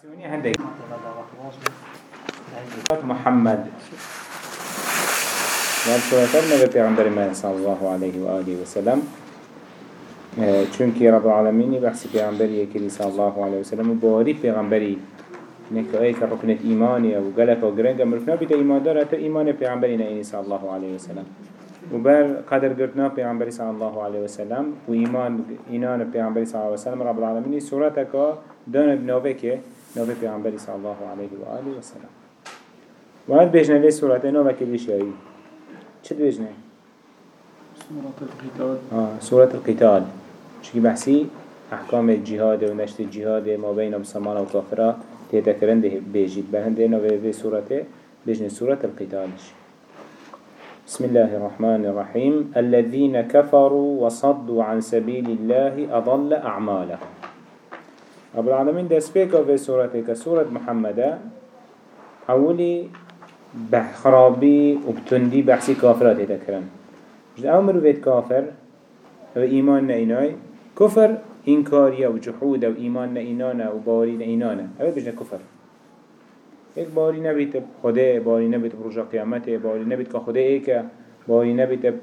رياكسيوني هندك محمد. والصلاة النبي پیغمبر من صلى الله عليه وآله وسلم چونكي رب العالمين بحث پیغمبر يكري صلى الله عليه وسلم وباري پیغمبري نك ايك ركنة إيماني أو غلق و گرنگ مرفنا بيت إيمان دار حتى إيمان پیغمبري نعيني صلى الله عليه وسلم وبر قدر قرتنا پیغمبر صلى الله وسلم و إيمان إيمان پیغمبر صلى الله عليه وسلم رب العالمين سورتك دان بنوه که نوه پیغمبر صلى الله عليه وآله وسلم وهل بيجنا ليه سورة نوه که بيشایی چه بيجنا؟ سورة القتال. آه سورة القتال. شكي بحثي أحكام الجهاد ونشت الجهاد ما بين مسلمان وكافرة تيتكرن ده بيجيد بهنده نوه في سورة بيجنا سورة القتال بسم الله الرحمن الرحيم الذين كفروا وصدوا عن سبيل الله أضل أعمالهم رب العالمين دست بيكا في سورة كسورة محمد أولي بخرابي وبتندي بحسي كافرات يتكرن جد أمر بيت كافر؟ و إيمان نئناي كفر إنكاريا وجحود و إيمان نئنانا و باوري نئنانا هذا بجنا كفر؟ ایک باری نبیت خدا باری نبیت بروجا قیامت باری نبیت که خدا ایک باری نبیت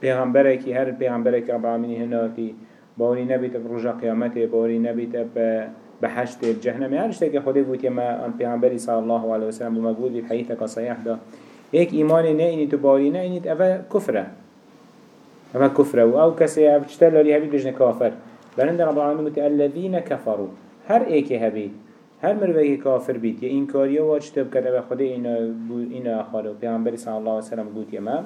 پیغمبره کی هر پیغمبره که العالمین هناتی باری نبیت بروجا قیامت باری نبیت بحشت جهنم. هر شته که خدا بود ما پیغمبری صلی الله علیه وسلم بی حدیث که صحیح ده. ایک ایمان نه تو باری نه اینی اوه کفره. اوه کفره. و أو کسی أو چتر لالی هبید بجن کافر. برند رب العالمین متی الذین کفروا. هر ایک هبید هر مروه کافر بید یا این کاریه و چطب کرده و خدا اینا الله علیه وسلم بود یما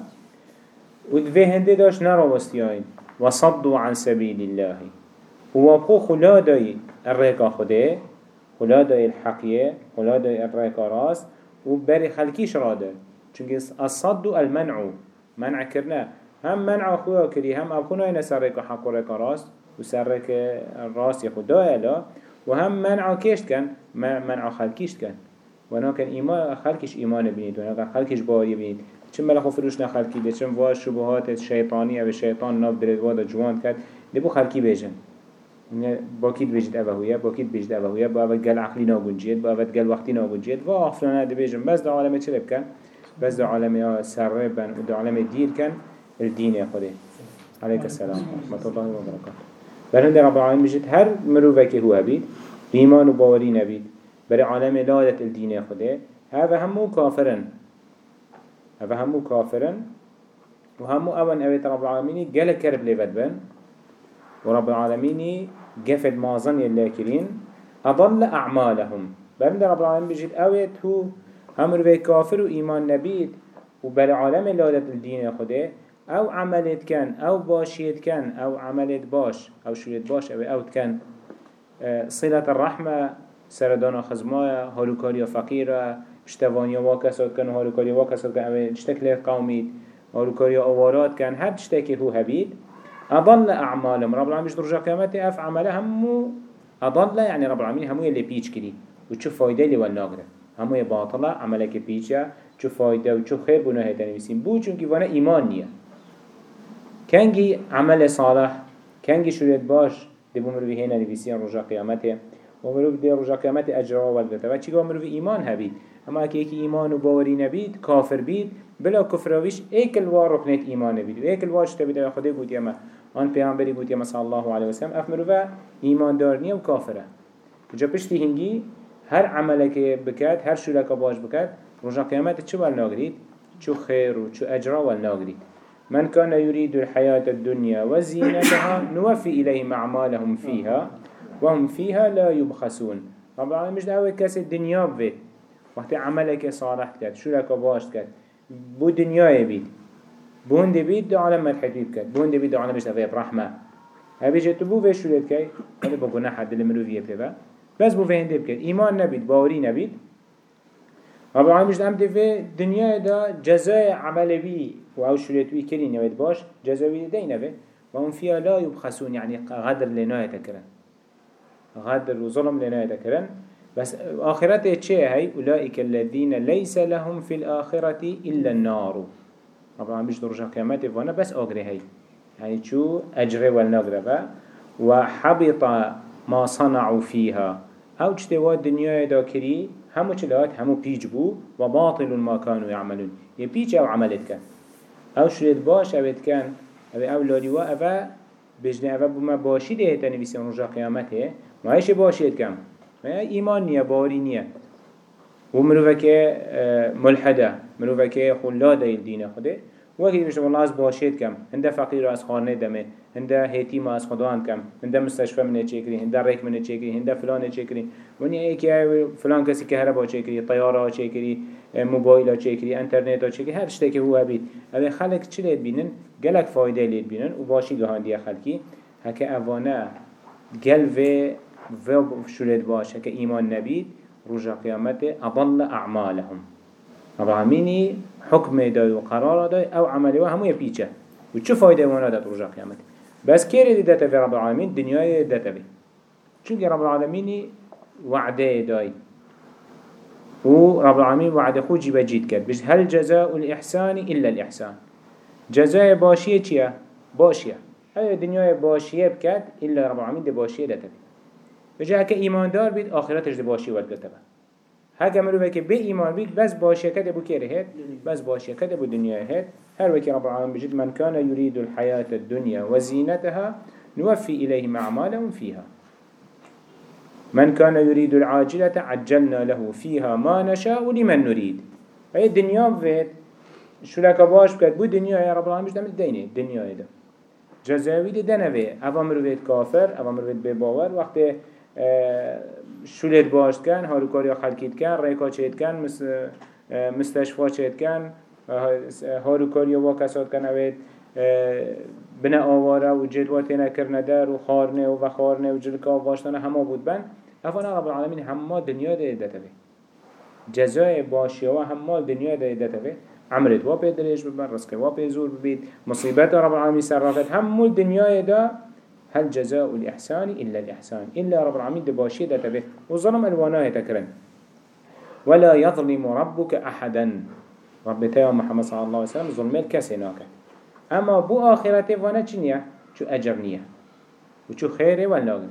و هنده داشت نراوستیاین و صدو عن سبیل الله. هو بخو خلا دای الرقا خدا خلا دای الحقیه خلا دای الرقا راست و بری خلکیش راده. چونکه الصد المنع منع کرنه هم منع خواه کری هم ابخونا این سر رقا حق و رقا راست و سر رقا راست خدا دای وهم منع كيشت كان؟ منع خلقيشت كان. وناكن إيمان خلقش إيمان بنيت وناكن خلقش باوري بنيت. چم بلا خفروش نخلقي ده چم واش شبهات الشيطانية والشيطان ناب درد وادا جوان كد ده بو خلقي بيجن باكيد بيجد أبا هويا باكيد بيجد أبا هويا باوت قل عقلي ناقون جيد باوت قل وقتي ناقون جيد وافلنا ده بيجن بس ده عالمه چلب كان بس ده عالمه سربن وده عالمه دير كان الدين يا خده عليك السلام. ورحمة الله وبركاته برهند رب العالمين بجد هر مروفك هو بيت بإيمان وباوري نبيت بري عالم لادة الدين خده هذا همو كافرن هذا همو كافرن وهمو أول أبيت رب العالمين قال كرب لبد بن ورب العالمين قفد مازن يلاكرين أضل أعمالهم. برهند رب العالمين بجد أويت هو هم روي كافر وإيمان نبيت وبري عالم لادة الدين خده أو عملت كان أو باشيت كان أو عملت باش أو شويت باش أو أوت كان. صلة الرحمة سردانا خزمايا هالوكاريا فقيرة شتوانی و کسات کن و هاروکاری که کن اوه شتک لیر قومید هاروکاری آوارات کن هر شتکی هو هبید. اضل اعمالم رب العالمين درجة قيامته اف عمله همو اضل یعنی رب العالمين همو اللي و چه فایده لی ول والناقرة همو باطلة عملك چه شو و وشو خير بناه تنبسين بو چونك وانا ایمان نیه. كانجي عمل صالح كانجي شريط باش دبو مروي هنا لبسين رجا قيامته ومروي دي رجا قيامته أجرا و وچي قام مروي ایمان هبيد اما اكي اكي إيمان وباوري نبيد كافر بيد بلا كفرويش ايك الوار ركنت إيمان بيد و ايك الوار شتبيد يا خده قوت يما آن پیغمبری قوت يما صلى الله عليه وسلم اف مروي إيمان دارنية و كافره جا پشتی هنگی؟ هر عملك بكات هر شولك باش بكات رجا قيامته چو والناغريد چو خير و چو أجرا والناغريد من كان يريد الحياة الدنيا وزينتها نوفي إليهم أعمالهم فيها وهم فيها لا يبخسون العالمين مش دعوة كاس الدنيا بيت وقت عملك صالح كات شو لك باش كات بو دنيا يبيد بون دي بيد دو عالم مدحتيب كات بون دي بيد دو عالم مش دفع برحمة هبي جت بو في شو لك كي هذا بو جناح حد اللي مروفيه بتبع بس بو فين ديب كات إيمان نبيد باوري نبيد رب العالمين مش دعم في دنيا دا جزاء عمل بي و شريت وي كرين يويد باش. جزاوي دينا به وهم فيها لا يبخسون يعني غدر لنا يتكرن غدر وظلم لنا يتكرن بس آخرته چه هاي أولئك الذين ليس لهم في الآخرة إلا النار. طبعا بيش درجة قيامته وأنا بس أغري هاي يعني شو أجري والنغرة وحبط ما صنعوا فيها أو چتوات دنیا دا کری؟ همو چلات همو پیج بو و ما كانوا يعملون یه پیج أو عملت کن. أو شرید باش اوید کن. أو اولادی و أو بجنه أو بما باشی ده تنویسی رجا قیامته. ما هیش باشید کم ما ایمان نیه باری نیه و مروفه که ملحدة. مروفه که خلاده الدین خوده. وكي بيش والله از باشيت كم هنده فقير از خانه دمه. هنده هيتيم از خدان كم هنده مستشفى منه چكري هنده ريك منه چكري هنده فلان چكري وني ايكي فلان كسي كهربا چكري طيارة چكري موبايل چكري انترنت چكري هر شتاكي هو بيت اوه خلق چه لید بینن؟ گلک فایده لید بینن. و باشی گهان دیا خلقی. هکه اوانه گل و و شلید باش هکه ایمان نبید رجا قیامت أضل أعمالهم. رب العالمینی حكم داي وقرار داي أو عملي وهمو يبيچه وچو فايدة وأنا دات رجع قيامت بس كيري داتا في رب العالمين دنيا داتا بي. چونك رب العالمين وعده و رب العالمين وعده خو جيبا جيد كد بس هل جزاء الإحسان إلا الإحسان؟ جزاء باشية چيا باشية. هاي دنيا باشية بكد إلا رب العالمين دي باشية داتا بي. بجا هكا إيمان دار بيت آخرتش دي باشية ود داتا بي هكا مروفه که به ایمان بید بس باشيه كده بو كيره هيد بس باشيه كده بو دنيا هيد هر وكي رب العالمين بجد من كان يريد الحياة الدنيا وزينتها نوفي إليهم أعمالهم فيها من كان يريد العاجلة عجلنا له فيها ما نشاء لمن نريد هي الدنيا بفيد شو لك باش بكت بو دنيا يا رب العالمين بجد الديني الدنيا هيدا جزاوي دي دنوه أفا مروفيت كافر أفا مروفيت بباور وقت شولت باش کن هاروکاریا خلکیت کن ریکا چید کن مستشفا چید کن هاروکاریا وا کسات کن اوید بنا آواره و جلوات نکرنه در و خارنه و خارنه و جلکا و واشتانه همه بود بن افانا رب العالمین همه دنیا ده ایدته بی جزای باشی و همه دنیا ده ایدته بی عمرت وا پیدرش ببن رزق وا پیزور ببید مصیبت رب العالمین سر رافت همه دنیا ده هل جزاء الإحسان إلا الإحسان؟ إلا رب العالمين دباشي ده وظلم الواناه تكرن ولا يظلم ربك أحدا. رب تيوم محمد صلى الله عليه وسلم ظلم الكسناك أما بو آخرته وأنا چنيا شو أجرنيا وشو خيره ولا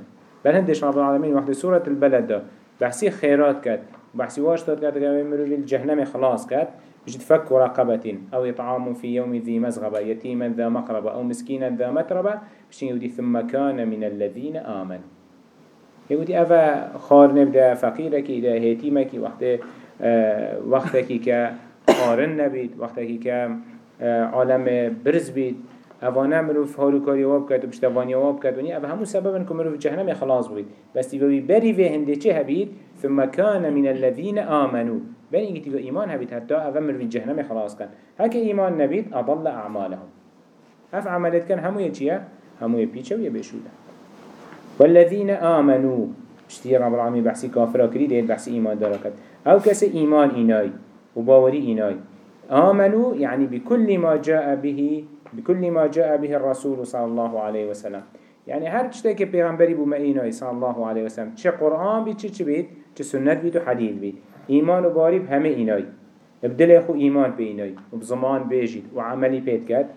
بل هندش رب العالمين وحده سورة البلد ده بحسي خيرات كات. بحسي واشتات كات. كات مروي الجهنم خلاص كات. بجد فك رقبة أو إطعام في يوم ذي مزغبة يتيما ذا مقربة أو مسكينا ذا متربة بشين يودي ثم كان من الذين آمنوا. يودي أفا خار نبدا فقيرك إذا هيتيمك وقت آه وقتك كخارن نبيت وقتك كعالم برز بيت. اوانا مروف هاروكاري واب كات وبشتواني واب كات وني اوا همو سبب انكم مروف جهنم خلاص بيت بس تبوي بري في هنده چه هبيت ثم كان من الذين آمنوا. بين إنك تبقى إيمان هبيت حتى أفمر في الجهنم خلاص كان. هكا إيمان نبيت أضل أعمالهم. هف عملت كان همو يتشيا همو يبيتشا ويبيشولا والذين آمنوا اشتيا رب العالمين بحسي كافرا كري ديت بحسي إيمان داركت أو كسي إيمان إناي وباوري إناي. آمنوا يعني بكل ما جاء به بكل ما جاء به الرسول صلى الله عليه وسلم. يعني هر چتا که پیغمبری بو مئینای صلی الله علیه وسلم چه قرآن بید چه چه بید؟ چه سنت بید و حدیث بید. ایمان و باری همه اینای بدل خو ایمان به اینای و بزمان بیجید و عملی پید کرد.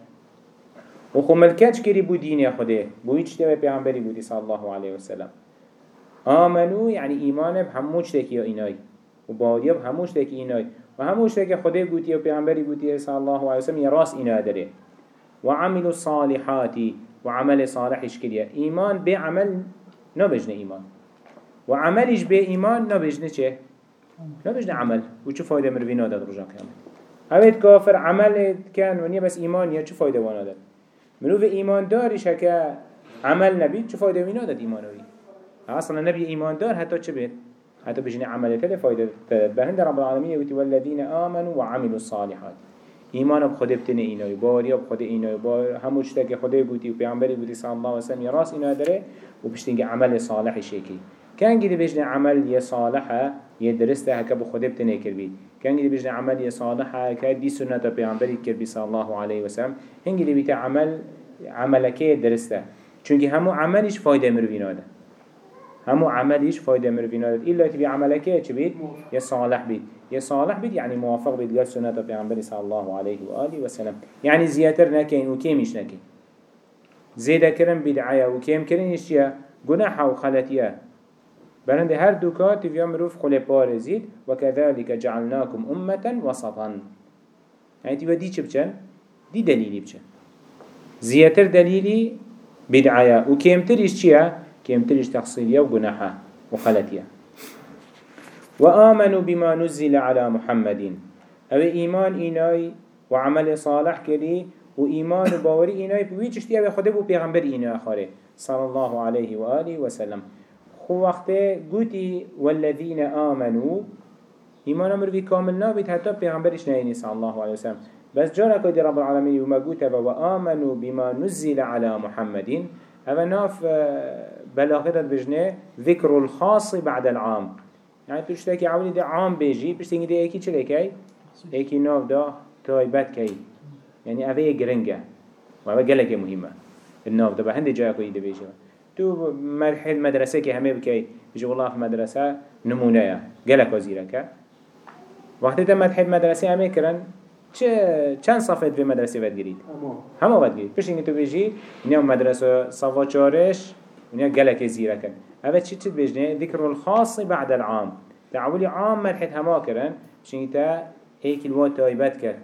و خو ملکت کری بو دین خوده. بو هیچ تبه پیغمبری بودی صلی الله علیه وسلم. آمنو یعنی ایمان هموش تکی اینای و باری هموش تکی اینای و هموش تکی خوده گوتی و پیغمبری گوتی صلی الله علیه وسلم. یه راست اینا داره. و عملو صالحاتی و عمل صالحش کریه. ایمان به عمل نبجنه ایمان. و عملش به ایمان نبجنه چه؟ نبجنه عمل. و چه فایده مروی نادد رجا قیامت. اوید کافر عمل کن و نیه بس ایمان یا چه فایده وانا داد مروف ایمان دارش هکه عمل نبید چه فایده وینا داد ایمانوی اصلا نبی ایمان دار حتی چه بید؟ حتی بجنه عمل تله فایده تدد به هند رب العالمین یوتی والذین آمنوا وعملوا الصالحات. ایمان خود بتنه اینای باری به خود اینای با هموش که خدای بودی و پیامبری بودی صلی الله و سلم راست اینا داره. و عمل صالح شکی كان جدي بيجنا عمل يا صالحة يا درسته هكا بخده بتنه كربي. كان جدي بيجنا عمل يا صالحة هكا دي سنة بيعنبري كربي صلى الله عليه وسلم. هن جدي بيتا عمل عملك درسته. چونكي همو عملش فايدة مروينا ده. همو عملش فايدة مروينا ده. إلا تبي عملك چه بيت؟ يا صالح بيت. يا صالح بيت يعني موافق بيت قال سنة بيعنبري صلى الله عليه وآله وسلم. يعني زياتر نكين وكيمش نكين زيدا كرم بدعايا وكيم كرن يشيا جناحة وخلتيا برند هر دوكا تفيا مروف خلي بارزيد وكذلك جعلناكم أمة وسطا يعني تبا دي چه بچن؟ دي دليلي بچن. زياتر دليلي بدعايا وكيمترش چيا؟ كيمترش تقصيريا وقناحا وخلتيا وآمنوا بما نزل على محمد. أو ايمان ايناي وعمل صالح كري وإيمان وباوري ايناي بويچ اشتيا بخده بو پیغمبر ايناي خاره صلى الله عليه وآله وسلم خو وقت قوتي والذين آمنوا إيمان أمر في كامل نابت حتى بيغمبرش نهيني صلى الله عليه وسلم بس جارة كودي رب العالمين وما قوتا وآمنوا بما نزل على محمد أما ناف بلاغة بجنة ذكر الخاص بعد العام. يعني تشتكي عولي دي عام بيجي بشتنجي دي ايكي چلكي ايكي ناف دا تايبات كي يعني اوه گرنگه وهذا قلق مهمة. الناف دا بهند جاية كودي دي بيجي تو مرحل مدرسه که همه بکی بجو والله في مدرسه نمونه گلک وزیرکه. وقتی تا مرحل مدرسه همه کرن چه چند صفحه به مدرسه ود گرید همه. ود گرید پیش اینکه تو بجی اینا مدرسه صفا چارش اینا گلک زیرکن. اوه چی چی بجنه؟ ذکر الخاص بعد العام. تعولی عام مرحل همه کرن. پیش اینکه تا ایک الوات تایبت کرد.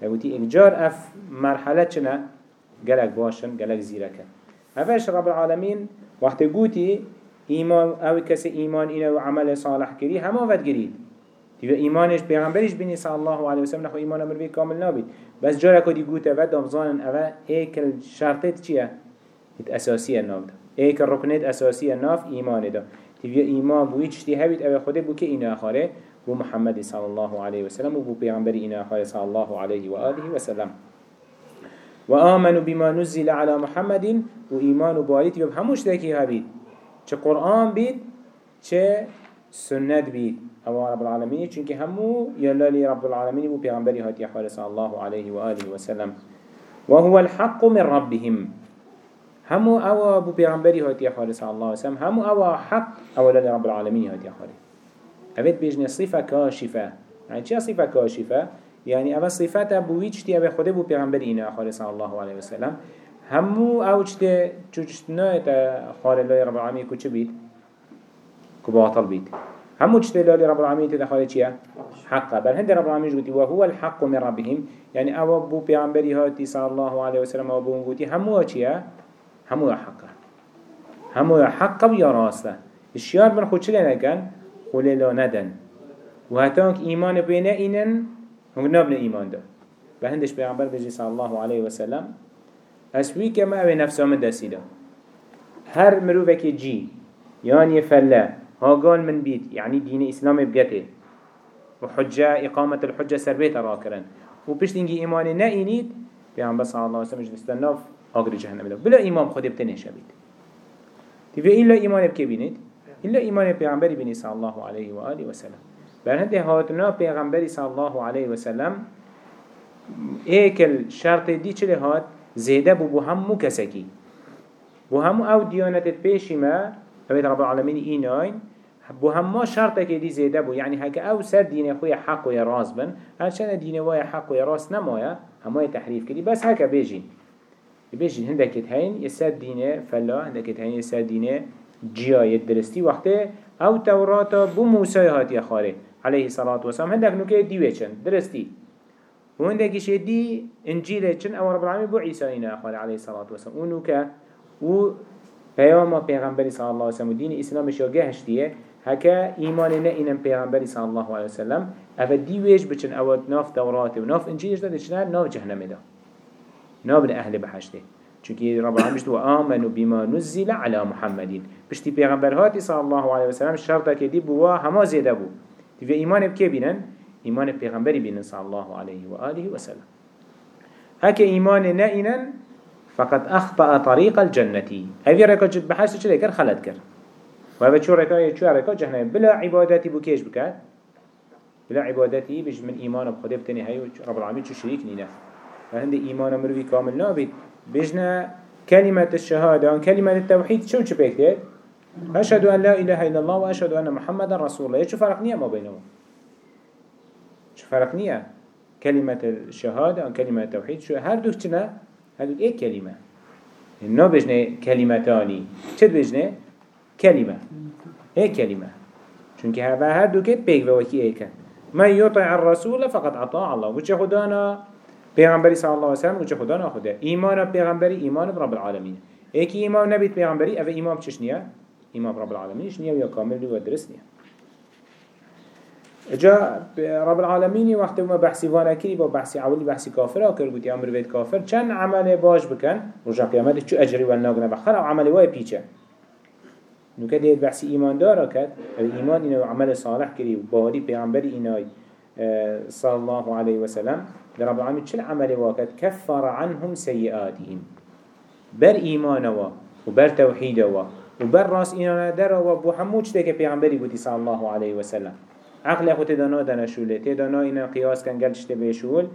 تقولي إجار أف مرحلة چنا قلق باشن قلق زيركن هفش رب العالمين وقت قوتي إيمان أو كسي إيمان إنا وعمل صالح كري هما ود قريد تبا إيمانش بيغمبرش بني صلى الله عليه وسلم نخو إيمان أمر بي كامل نابي بس جارة كودي قوتا ود أفضان أفا هيك الشرطات چيا أساسية ناف دا هيك الركنات أساسية ناف إيمان دا. تبا إيمان بوي تشتي هبت أبا خده بو كي إنا أخاره بو محمد صلى الله عليه وسلم وبو بيغمبري إنا أخاره صلى الله عليه وآله وسلم وآمنوا بما نزل على محمد وإيمان باريت يوم هموش ذكي هبيت چه قرآن بيت چه سنت بيت أو رب العالمين چونك همو يلالي رب العالمين بو پیغمبري هاتي صلى الله عليه وآله وسلم وهو الحق من ربهم. همو أو بو پیغمبري هاتي صلى الله وسلم همو أو حق أو لالي رب العالمين هاتي حوالي أبيت بيجني صفة كاشفة يعني چه صفة كاشفة؟ يعني أبا صفات أبوي تشتي أبا خده بو پیغمبر إنا خالي صلى الله عليه وسلم. همو أو تشتي چوشتنا خالي الله رب العالمين كو چه بيت كو باطل بيت همو تشتي الله رب العالمين تدا خالي چيا حقا بل هند رب العالمين جوتي وهو الحق من ربهم. يعني أو بو پیغمبر هاتي صلى الله عليه وسلم أو بو جوتي همو چيا همو حقا همو حقا ويا راسته. الشيار من خود چلي نكن خولي لا ندن. وهتانك إيمان بينا إنن هنگ نابن ایمان ده به هندش پیغمبر بجی صلی الله علیه و سلم اسوی که ما اوه نفس آمد دستی ده هر مروفه که جی یعنی فله هاگان من بید یعنی دین اسلام بگته و حجه اقامت الحجه سر بیت را کرن. و پشت اینگی ایمان نه اینید پیغمبر صلی الله علیه و سلم جدستن آگر جهنم ده بلا ایمان خود بتنه شبید تیوه ایلا ایمان بکه بینید؟ إلا إيمان پیغمبری بینی صلی الله علیه و آله بل هنده هاتنا پیغمبری صلی الله علیه و سلم ایکل شرط دی چلی هات؟ زیده بو بو همو کسکی بو همو أو دیانتت پیشی ما اوید رب العالمین ایناین بو همه شرطه که دی زیده بو یعنی هکه أو سر دین خوی حق و راز بن هرچند دین وای حق و راز نمایا همه تحریف کردی. بس هکه بیجین بیجین هندکت هین یه سر دین فلا هندکت هین یه سر دین جیای درستی وقتی أو توراتا بو موسی هاتی خاره عليه الصلاة والسلام هندك نوكي ديوه چن. درستي وهندك يشي دي انجيل چن. أو رب العالمين بو عيسى اينا اخوال عليه الصلاة والسلام ونوكا و پیاما پیغمبری صلی الله علیه وسلم و دین اسلامش یا گهشتیه. هکا ایمان نه اینم پیغمبری صلی الله علیه وسلم اول دیویش بچن. اوت ناف دورات و ناف انجیلش داده. چنه ناف جهنم دا. ناف أهل بحشته چونكي رب العالمين بشتو آمنوا بما نزل على محمدين بشتي پیغمبر هاتي صلى الله عليه وسلم شرطة كدي بوا هما زيده بو. تبقى إيمان بكي بينن إيمان بيغمبري بينن صلى الله عليه وآله وسلم هكا إيمان نائنا فقد أخطأ طريق الجنة هذه جد بحث چه لكر خلد كر وهذا شو ركا شو ركا جهنم. بلا عبادتي بكيش بكات بلا عبادتي بج من إيمان بخده بتني هاي رب العالمين شو شريك نينا فهند إيمان مروي كامل نابد بجنا كلمة الشهادة كلمة التوحيد. شو شو بيكتب أشهد أن لا إله إلا الله وأشهد أن محمد رسول الله. شو فرق نية ما بينهم؟ شو فرق نية؟ كلمة الشهادة أو كلمة التوحيد. شو هر دوك چنا دوك إيه كلمة؟ إنه بجنة كلمتاني چد بجنة؟ كلمة. هي كلمة. چونك هذا هر كت بيك وكي إيكا. من يطع الرسول فقط عطاء الله. وچه خدانا پیغمبری صلی الله علیه و سلم وچه خدا ناخده ایمان پیغمبری ایمان رب العالمین ایکی ایمان نبید پیغمبری اوه ایمان چش نیه؟ ایمان رب العالمینش نیه و یا کامل و درست نیه. جا رب العالمين وقت ما بحثي وأنا كري با بحثي عولي بحثي كافر اكر قلت أمر بيت كافر چند عمل باش بكن رجع قيامت چو اجري والناغنا بخر أو عمل واي بيچه نو كده بحثي ايمان دارا كد الايمان انه عمل صالح كري وباري پیغمبر اینای. صلى الله عليه وسلم. رب العالمين چل عمل واكد كفر عنهم سيئاتهم. بر ايمان وا وبر توحيد وا وبر راس ايمان در وا بو همو که پیغمبری بودی صلى الله عليه وسلم عقل خود دانا دانا شوله تدانا اینا قیاس کن گل چته بشول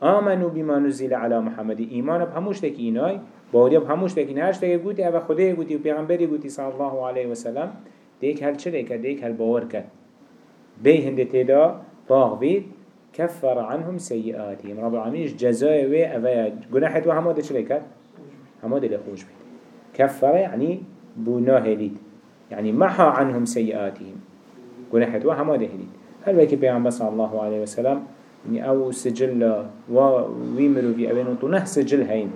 آمنو بما نزل على محمد. ایمان بهموش تکی اینای باوری بهموش تکی نهش تکی گوتی أو خدای گوتی و پیغمبری گوتی صلی الله علیه وسلم دیک هل کرد دیک هل باور بی هنده تدا باغ بید كفر عنهم سيئاتهم. رب العالمين جزاء و أفيا جناحت وهمود چه کرد همود لخوش بید كفر يعني بناه لید يعني محى عنهم سيئاتهم. جناحت وهمود هلید هل وكي بيعمل صلى الله عليه وسلم؟ يعني أو سجل ويمرو في أبين وطنه سجل هين.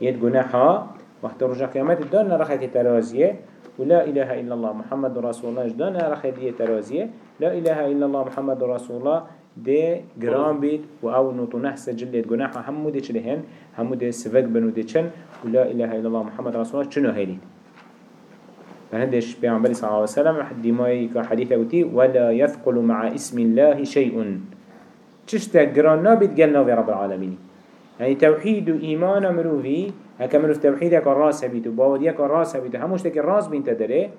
يد جناحا وقت رجع قيامات دانا رخيت ترازية ولا إله إلا الله محمد رسول الله دانا رخيت ترازية لا إله إلا الله محمد رسول الله. ده جرام بيت وأو نطنه سجل يد جناحا همو دي چلهن همو دي سفق بنو دي ولا إله إلا الله محمد رسول الله. چنو هيلين فهندش بيعنبري صلى الله عليه وسلم. ديماي كحديثة وتي. ولا يثقل مع اسم الله شيء. تشتا قران نابد قلنا في رب العالمين. يعني توحيد وإيمان مروفي. هكا مروف توحيدك الراس هبيت. وباوديك الراس هبيت. هموش تك الراس بين تدري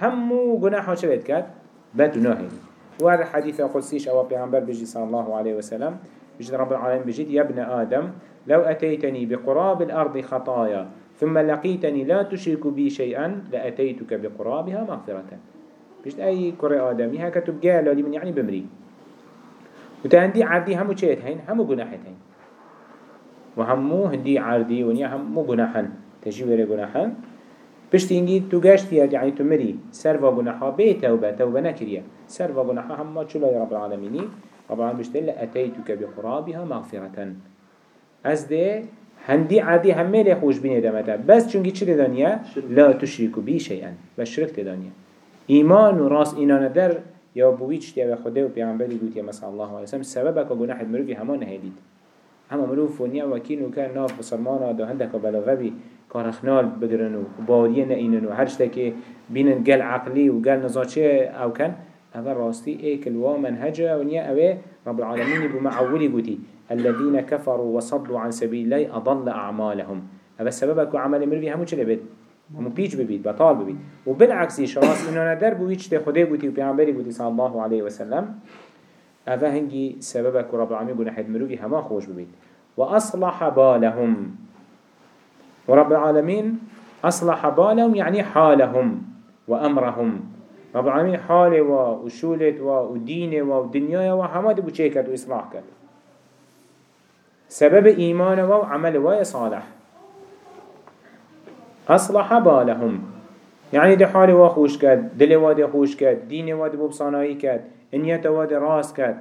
همو قناحا شبت كات. باتو ناهي. وهذا الحديث قدسيش أو بيعنبر بجي صلى الله عليه وسلم. بجي رب العالمين بجي يا ابن آدم لو أتيتني بقراب الأرض خطايا ثم لقيتني لا تشرك بي شيئا لأتيتك بقرابها مغفرة. بيشت أي كرة آدمي هكا تبقى لالي من يعني بمري. وتهندي عردي همو چهت هين همو گناحت هين وهمو هندي عردي ونيا همو گناحن تجي وره بشت انجي تو گشت يعني تو مري سر و گناحا بي توبة توبة نكريا سر و گناحا همو چلا يا رب العالمين رب العالمين بشت لأتيتك بقرابها مغفرة از ده هندي عادي همه لی خوش بینه دمتا بس چونگی چی دانیه؟ لا تشرکو بی شیئن و شرک دانیه. ایمان و راس اینان در یا بویچ تیوه خوده و پیغمبری گوتیه مثلا الله علیه وسلم سببه که گناح مروفی همان نهیدید همه مروف و نیا وکین و که ناف بسرمانا دا هنده که بلاغه بی کارخنال بگرن و باریه نینن و هر که بینن گل عقلی و گل نزاچه أو کن اول راستی ایکل و منهجه و نیا اوه رب العالمین بمعولی گوتی الذين كفروا وصدوا عن سبيل الله أضل أعمالهم. هذا السبب أكو عمل مروي همو چلي بيت همو بيج ببيت بطال ببيت وبالعكس شراس إنه ندر بويش تخده بوتي وبيعنبري بوتي صلى الله عليه وسلم. هذا هنجي سبب أكو رب العالمين قلنا حد مروي هما خوش ببيت وأصلح بالهم. ورب العالمين أصلح بالهم يعني حالهم وأمرهم. رب العالمين حاله وشولت ودينه ودنياه دي بوچه وإصلاح كد سبب إيمان وعمل وعمل صالح. أصلح بالهم. يعني ده حال وخوش كد دل واد خوش كد دين واد ببصانائي كد انيت واد راس كد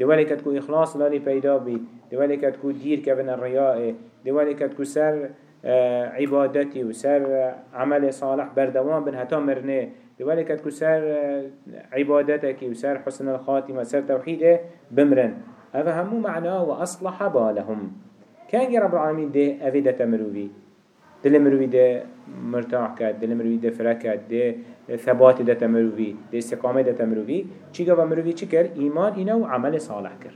دوالي كد كو إخلاص لالي پیدا بي دوالي كد كو دير كبن الرياء دوالي كد كو سر عبادتي وسر عمل صالح بردوان بن هتا مرنه. دوالي كد كو سر آه، عبادتك وسر حسن الخاتمة سر توحيده بمرن. هذا همو معناه وأصلح بالهم. كان رب العالمين ده أفيدة تمروي دل مروي ده مرتاح كد دل مروي ده فركت ده ثبات ده تمروي ده استقامة ده تمروي چي قوة مروي چي كر إيمان إنا وعمل صالح كر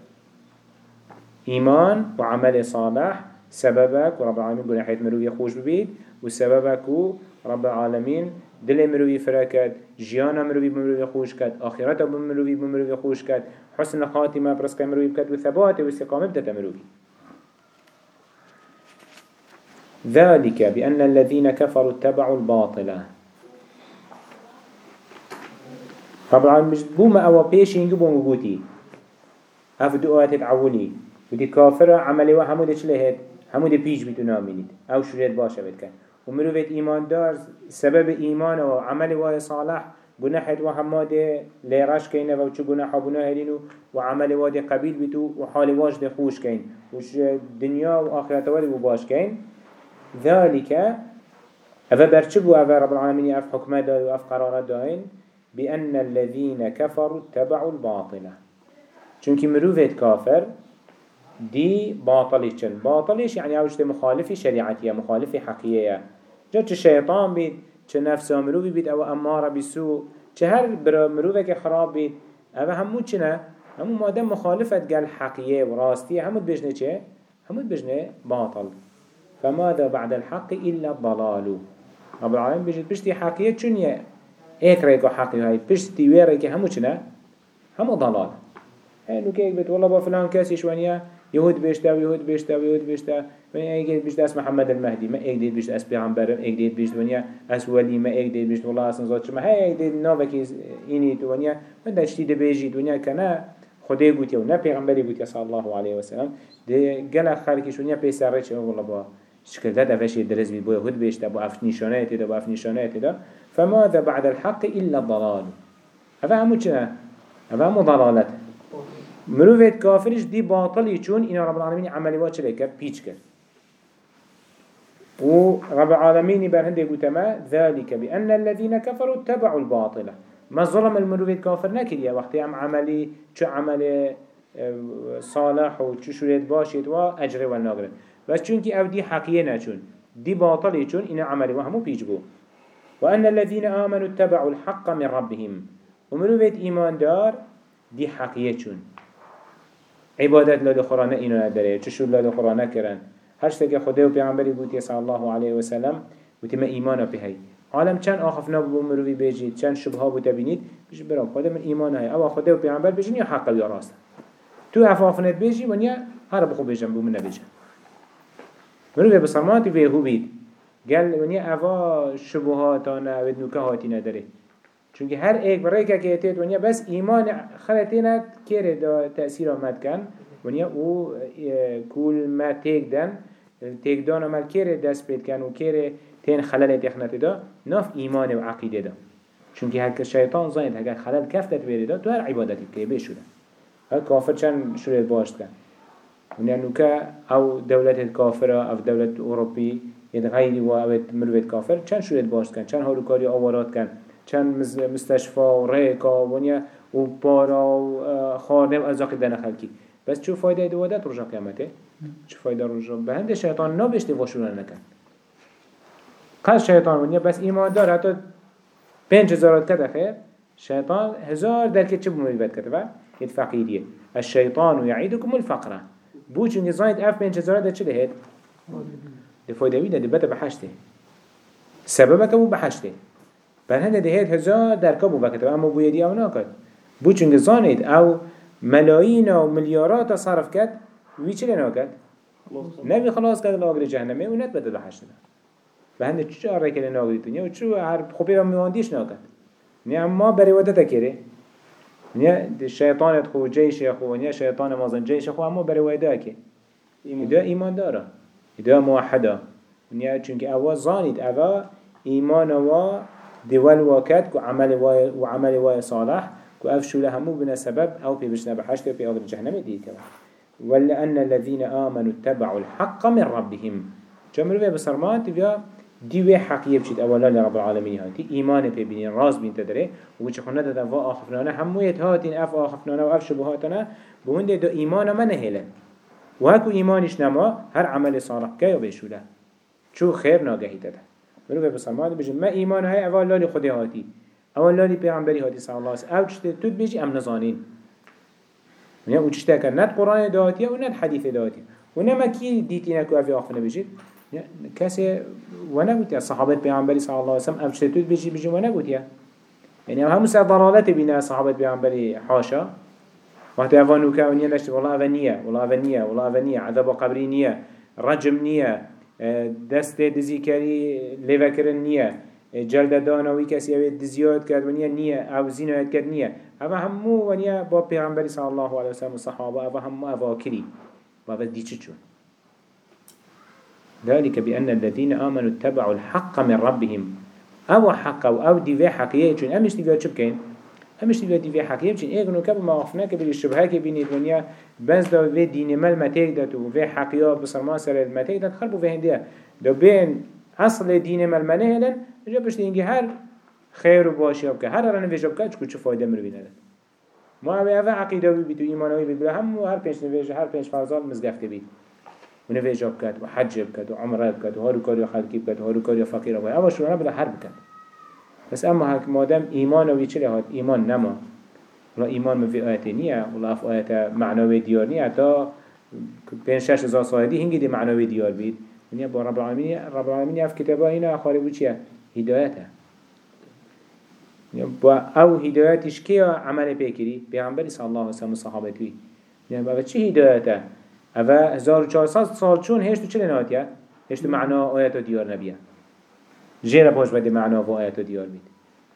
إيمان وعمل صالح سببك ورب العالمين قلنا حيث مروي خوش ببيت وسببك رب العالمين دل مروي فركت جيانا مروي بمروي خوش كد آخرته بمروي بمروي خوش كد حسن خاتمة برسك مروي بكد وثبات واستقامة بدت مروي. ذلك بأن الذين كفروا اتبعوا الباطلة رب العالمين مش بوما أو بيش ينجبون وجودي هف دعوات تعولي ودي كافرة عملي وهمو دي چلهت همو دي بيش بيتو مينيد أو شريت باشا بتكن ومروفت إيمان دار. سبب إيمان وعمل واي صالح. گناحت و همه ده لیرش کینه و چه گناح بنا هلینو و عمل واد قبیل بیتو و حال واش ده خوش کین. و دنیا و آخرت واد و باش کین. ذلك أفا برچبو أفا رب العالمين أف حكمة دا و أف قرارات داين بأن الذين كفروا اتبعوا الباطلة چونك مروفت كافر دي باطلي چن. باطلش يعني اوجد مخالف شريعتية مخالف حقيقية جا چه شيطان بيت چه نفس مروفي بيت أو امارة بسوء چه هر مروفك خراب بيت أو همو چنه همو مادم مخالفت قال حقيقية وراستية همو بجنه چه؟ همو بجنه باطل. فماذا بعد الحق إلا الضلال؟ رب العالمين بيجد بشتي حقيقية چونية ايك ريكو حقي هاي بشتي ويريكي همو چنه همو ضلال. هاي نو كيك بيت والله با فلان كاسي شوانيا يهود بيشتا ويهود بيشتا ويهود بيشتا من ايك بيشتا اس محمد المهدي. ما ايك ديت بيشتا اس بيغمبر ايك ديت بيشتا ونيا اس ولي. ما ايك ديت بيشتا والله أصلا زاد شما هاي ايك ديت نوفكي ايني تو ونيا من دا اشتي دبيجي ونيا كنا خدای گوتی و نه پیغمبری گوتی صلی الله علیه و سلم ده گله خلکی شونیا پیسر چه والله با شکل ده دفش درس بید بو هود بیشتر بو اف نشانه تدا بو اف نشانه تدا فماذا بعد الحق إلا الضلال؟ هذا همو چنه هذا همو ضلالته مروفت كافرش دي باطلي چون إنا رب العالمين عملي واتش لك بيش كر و رب العالمين برهنده قتما ذلك بأن الذين كفروا اتبعوا الباطلة ما ظلم المروفت كافر نكر يا وقت عم عملي شو عملي آه، صالح و چو شوريت باشد و أجر والناقر بس چونك أو دي حقية نچون دي باطلي چون إنا عملي وهمو بيش بو وأن الذين آمنوا اتبعوا الحق من ربهم. ومروفت إيمان دار دي چون عبادت لدى قرآن إنو نداره چشور لدى قرآن كرن هشتا که خدا و پیغمبری بودی صلی الله علیه و سلم بودی ما ایمان بهی. عالم چند آخفنا بو مروی بيجيد چند شبها بو تبینید بيش برام خدا من ایمان های. أو خدا و پیغمبر بيجين یا حق یا راست. تو افافنت بيجي ونیا هر بخو بيجن بو من نبيجن مروی بسرماتی به هو بید. قال ونیا اوا شبهاتانا و نکهاتی نداره. چونکه هر ایک برای که کهتید ونیا بس ایمان خلطینت کره دا تأثیر آمد کن؟ ونیا أو کول ما تیک دن. تیک دان عمل کره دست بید کن و کره تین خلل تخنت دا؟ ناف ایمان و عقیده دا. چونکه هر شیطان زاید هر خلل کفتت بیره دا تو هر عبادتی که بشوده هر کافر چند شوید باشد کن؟ ونیا نوکه أو دولت کافره أو دولت اوروپی ید غیری و أو مروید کافر چند شوید باشد کن؟ چند هاروکاری آوارات کن؟ چند مستشفى و ریکا ونیا و پارا و خانه و ازاق دن خلکی. بس چو فایده دوادت رجا قیامته؟ چو فایده رجا به هنده شیطان نبشته واشونه نکن. قد شیطان ونیا بس ایمان دار حتی پنج هزارات کده خیر. شیطان هزار درکه چه بمویبت کرده و؟ هید فقیریه. الشیطان یعیدکم الفقره بو چون زاید اف پنج هزارات ده چه دهید؟ ده فایده ویده ده بده بحشته سببه که بو بحشته بل هنده دهید هزار درکا بو بکت. اما بو یدی أو ناکد. بو چونگ زانید أو ملايين و مليارات صرف كد وی چه ناکد؟ نبی خلاص کرد. لاغر جهنمه و نت بده بحشت ده به هنده چه آره که ناغری دنیا و چه هر خوبی را میواندیش ناکد. نه اما بری ودتا کره نه شیطانت خو جیش خو. نه شیطان مازن جیش خو اما بری ودا که ایده ایمان داره ایده موحده نه چونکه اوا زانید. اوا ایمان و دول وكات كو عمل واي وعمل واي صالح كو أفشوا لها مو بنا سبب أو في بجنا بحشت في أغر جهنم دي كمان ولأن الذين آمنوا اتبعوا الحق من ربهم. جمرو في بصرمات فيها دي حقية بشيت أولا لرب العالمين هاتي إيمان في بنين راس بين تدري وچه خونه تدفع آخفنانا همو يتهاتين أف آخفنانا وأف شبهاتنا بهنده دو إيمان ما نهلا وهكو إيمانش نما هر عمل صالح كيو بيشوله. شو خير ناقهي تده مروف بسلمان بيجي ما إيمان هاي أول لالي خدي هاتي أول لالي پیغمبری هاتي صلى الله عليه وسلم أو چشته تود بيجي أم نزانين ونیا أو چشته کن ند قرآن دهاتی و ند حدیث دهاتی و نما کی دیتی نکو افی آخفنه بجید کسی و نگوتی صحابت پیغمبری صلی الله علیه وسلم ام چشته تود بيجي بيجي و نگوتی يعني هم سر ضلالت بين صحابة پیغمبری حاشا. وقت أفانو كأونيا نشت والله أفنية والله أفنية والله أفنية عذاب قبري نية رجم نية دست دزی کری لیو کرن نیه جلد دانوی کسی اوید دزیاد کرد و نیه نیه أو زینایت کرد نیه اوه همو و نیه با پیغمبری صلی الله علیه وسلم و صحابه اوه همو اوه کری و اوه دیچه چون؟ ذلك بأن الذين آمنوا اتبعوا الحق من ربهم. أو حق أو أو ديوه حقيقية چون؟ امش ديوه چه بكين همش ديوه ديوه حقيقية چون ايغ نوكا بمواقفنا كبير الشبهة كبير الدنيا بس دا في دين مال متيك داتو وفي حقيقة بسرما سر المتيك دات خربو في هندية دا بين اصل دين مال منهلن جا بشت ينجي هر خير و باشي بك هر رن في جبك چكو چه فايدة مروين هلن ما اوه اوه عقيدة بي بيتو ايمانوي بيت بلا هم هر پنج نویج هر پنج فرزال مزگفته بيت و نویج بكت و حج بكت و عمره بكت و هارو كاريو خلقي بكت و هارو كاريو فقير بكت اوه شوانا بلا هر بكت بس اما هك مادم ايمان وی چه هات ايمان نما. ولا ايمان مفي آيات نية ولا اف آيات معنوي ديار نية تا بين شش هزار ساله دي هنگي دي معنوي ديار بيت من با رب العالمين رب العالمين اف كتابه هنا بو چيه هدايته با او هدايتش كيا عمل بيكري پیغمبر صلى الله عليه وسلم صحابتوي يعني بابا چه هدايته اوه 1400 سال چون هشتو چه لنهاتيه هشتو معنا آيات ديار نبيه جيرا باش بده معنا و آيات ديار بيت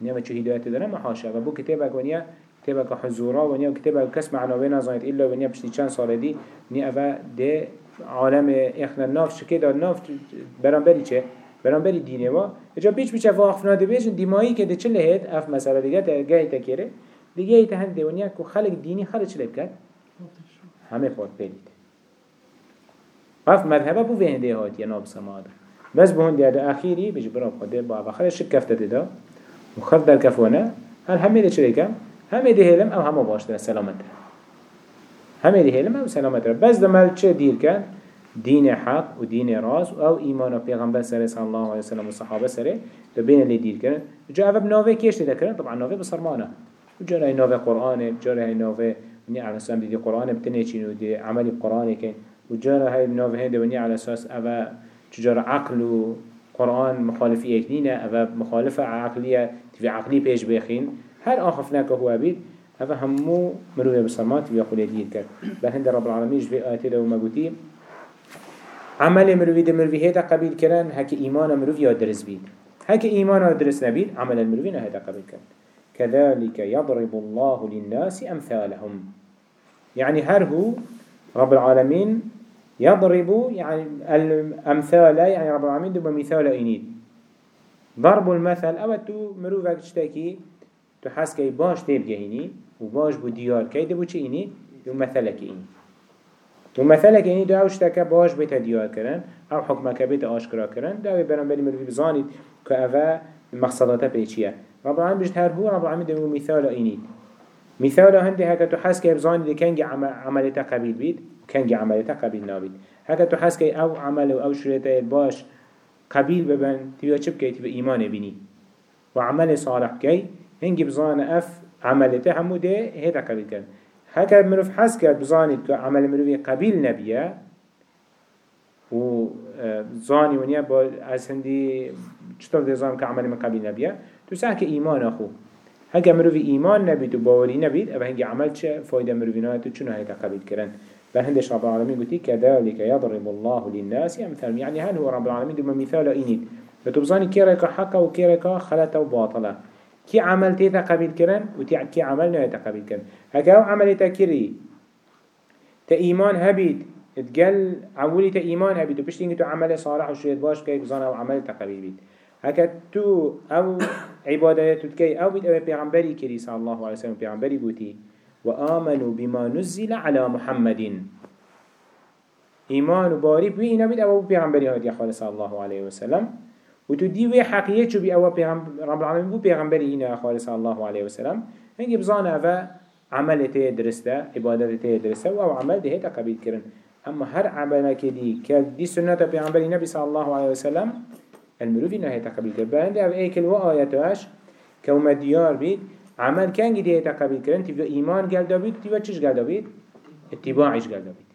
نعم چه هدايت داره محاشا و بو كتابك ونيا كتابك حزورا ونيا كتابك كس معنا وين زايد إلا ونيا بشتي چند سال دي نيا أفا ده عالم إخنا الناف شكي دا الناف برانبري چه برانبري دينه و اجا بيش أفا أخفنا دي بيش ديمائي که ده چه لهت اف مسألة دیگه تگهی تکیره دیگه ایت هنده ونیا که خلق دینی خلق چه بکرد همه خود بلید اف مذهبه بو وهنده هات یا ناب سماده بس بهون دیاده آخیری بيجي برا خده با بخره شک کفته ده وخف در كفونه هل همه ده چه کم همه ده هلم أو همه باش ده سلامت. همه ده هلم أو سلامت. بس دمال چه دیر کن دين حق و دين راز أو ايمان پیغمبر سره صلى الله عليه وسلم و صحابه سره بين اللي دير كن جا اوه بناوه كيش كرن طبعا ناوه بصرمانه ناوه قرآن جا رأي ناوه وني على أساس دي قرآن بتنه چين و دي عملي بقرآن كن و جا رأي ناوه هنده وني على أساس اوه چجار عقل و قرآن مخالفی اکنینه أو مخالف عقلیه تفی عقلی پیش بخین هر آخف نکه هو بید أو همو مروه بسلمات و یقول دید کرد. به هند رب العالمین جوی آیتی دو مگوتی عمل مروه ده مروه هیتا قبیل کرن هک ایمان مروه یا درس بید. هک ایمان درس نبید عمل المروه نه هیتا قبیل کرن كذلك يضرب الله للناس أمثالهم. يعني هر هو رب العالمين يضرب يعني الأمثال يعني رب العالمين دب مثال إنيد ضرب المثل أو تو مروفك تشتكي تو حس كي باش تبجهيني وباش بو ديار كي دبو چه إني دو مثلك إني دو مثلك إني دو اوشتك باش بيت ديار كرن أو حكمك بيت آشكرا كرن دو برنبالي مروفي بزانيد كأفا المقصدات بيچيه رب العالمين بجد هر هو رب العالمين دبو مثال إنيد مثال هندي هكا تو حس كي بزانيد كنجي عملتا قبيل بيد كنجي عملتا قبيل نابيد هكا تو حس كي أو عمل أو شريطة باش قبيل ببن تبيا چه بكي تبيا ايمان بني وعمل صالح كي هنجي بزان اف عملته همو ده هيدا قبيل كن هكا مروف حس كد بزاني عمل مروفي قبيل نبيه و زاني ونيا با از هندي چطور ده زان که عمل من قبيل نبيه تو سه که ایمان اخو هكا مروفي ایمان نبید و باوری نبید أو هنگی عمل چه فایده مروفی نهاتو چونه هيدا قبيل کرن. فهندش رب العالمين قلت كذلك يضرب الله للناس أمثال يعني هل هو رب العالمين دوما مثال إنيد بتبزاني كيرك حقا وكيرك خلطة وباطلة كي عمل تيتا قبيل كرن وكي عمل نهيتا قبيل كرن. هكا عمل تكري تإيمان هبيد تقل عولي تإيمان هبيد وبشتين تو عمل صالح وشوية باش كي بزانا وعمل تقبيل بيد هكا تو أو عبادات تكي أو بيد أو بيغمبري كري صلى الله عليه وسلم. بيغمبري قلتي وآمنوا بما نزل على محمد. إيمان باري بي إنا بيت أبو بيغمبري هادي خالص صلى الله عليه وسلم. وتدي وي حقيقة شو بي أبو رب العالمين بو بيغمبري إنا خالص صلى الله عليه وسلم. هنجي بزانا أفا عمل تيه درسته عبادت تيه درسته أو عمل ده تقبيل كرن. أما هر عملنا كدي كدي سنة بيغمبري نبي صلى الله عليه وسلم المروفي نهي تقبيل كرن. بهند أو إيكل وآياتواش كوما ديار بيت عمل كان جديه تقبل كرن تبقى إيمان قال دابيد تبقى چش قال دابيد اتباعش قال دابيد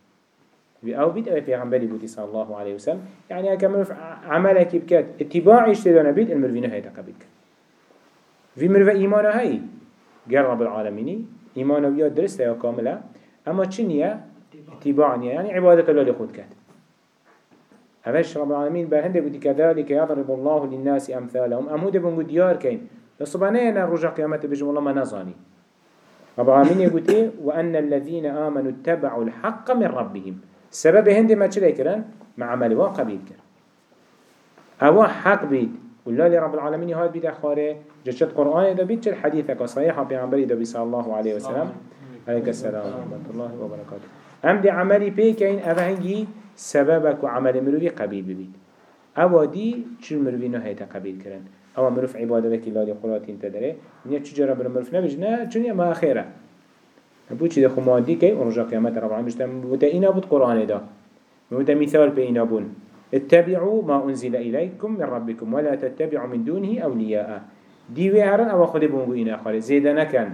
تبقى أو بيت أو پیغمبری بودی صلى الله عليه وسلم يعني مرف عملك بكات اتباعش تدانا بيد المروفين هاي تقبل كرن في مرف إيمان هاي قال رب العالمين إيمان ويا درسته يا كاملة أما چنية اتباعنية يعني عبادة الله لخود كات أفش رب العالمين بهنده بودي كذلك يضرب الله للناس أمثالهم. أمود بنقو ديار كين لصبانه أنا رجع قيامته بجم الله ما نزاني رب العالمين يقول وأن الذين آمنوا اتبعوا الحق من ربهم. سبب هندي ما تشري كرن مع عمل واقبيل كرن أوا حق بيت والله رب العالمين هاد بيت خاره جشت قرآن ده بيت الحديث صحيحة. بيعنبري ده صلى الله عليه وسلم. عليك السلام ورحمة الله وبركاته. أم دي عملي بيكين أفهنجي سببك وعمل مروي قبيل ببيت أو دي شو مروي نهاية قبيل كرن. أو مروف عبادة لك الله لقرات انت داره. نيا تجرى بالمروف نبجنا چونيا ما خيره نبو چي ده خمادي كي ورجع قيامت رب العالمين مجتمع متئنا بود قرآن ده متمثال بينا بون اتبعوا ما أنزل إليكم من ربكم ولا تتبعوا من دونه أولياء دي ويهرن أو خد بونغو إنا خالي زيدنا كان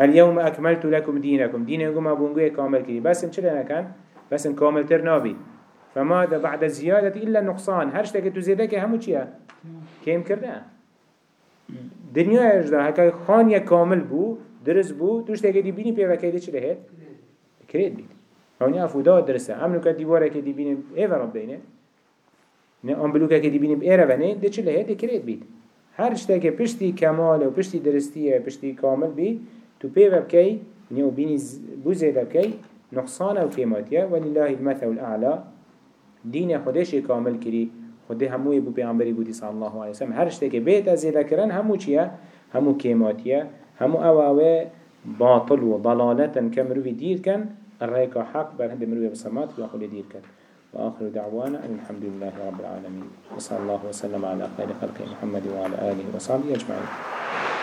اليوم أكملت لكم دينكم دينكم بونغو كامل كري بس ان چلنا كان بس ان كامل ترنابي فماذا بعد الزيادة إلا نقصان؟ هرش تكتو زيدك همو چيا كيم كرنا دنيا اجدا هكا خانية كامل بو درس بو توش تكتو بيني بيوكا كيدي چلي هيت كريت بيت هوني افودا درسه ام نوكا دیواره که دی بینیم ایو رب بینه نه ام بلوکا که دی بینیم ایره ونه ده چله هده کرید بید هر شته که پشتی کمال و پشتی درستیه پشتی کامل بید تو پی وب کی نیو بینی بوزه دب کی نقصان و قیمتیه ولله المثل الاعلى دین خودش کامل کری خود هموی بو پیامبری بودی صلی الله علیه وسلم. هر شته که بیت از ذکرن همو چیه؟ همو قیمتیه همو أو أو باطل و ضلالتا کمروی دیر کن الرأيك حق بل هند مروي بسمات وأخذ دير كت وآخر دعوانا أن الحمد لله رب العالمين وصلى الله وسلم على خير خلق محمد وعلى آله وصحبه أجمعين